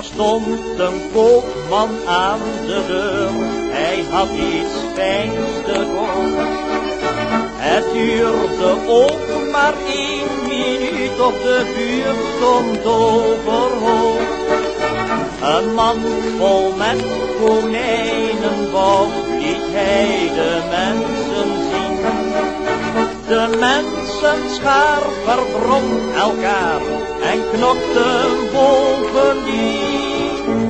stond een koopman aan de deur, hij had iets fijns te. Het duurde ook maar één minuut of de buurt stond overhoop. Een man vol met konijnenbouw liet hij de mensen zien. De mensen schaar verdrong elkaar en knokten bovendien.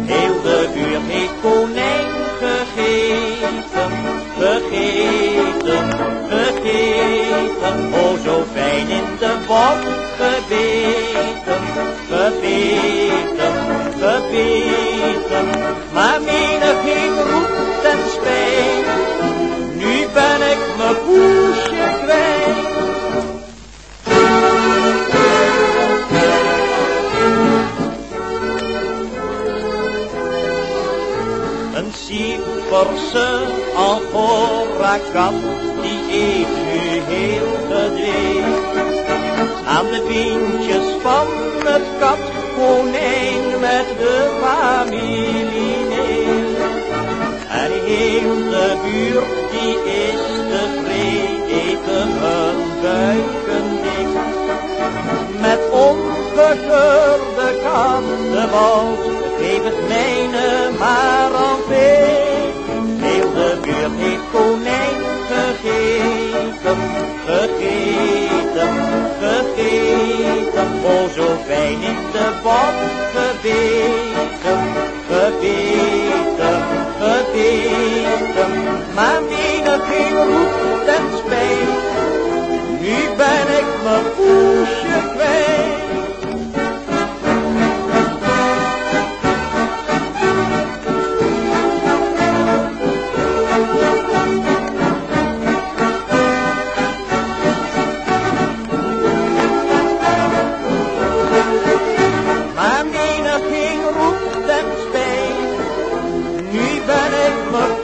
Heel de buurt heeft konijn gegeten, gegeten, gegeten. Oh, zo fijn in de bot Cyperse Angora-kat, die eet nu heel gedreven. Aan de pintjes van het kat, konijn met de familie neer. En heel de buurt, die is tevreden, eten hun buiken dicht. Met ongekeurde kattenbal, geef het mijne maar gegeten, gegeten, gegeten. Oh, zo fijn in de bot gebeten, gebeten, gebeten. Maar menig Ni ben evlat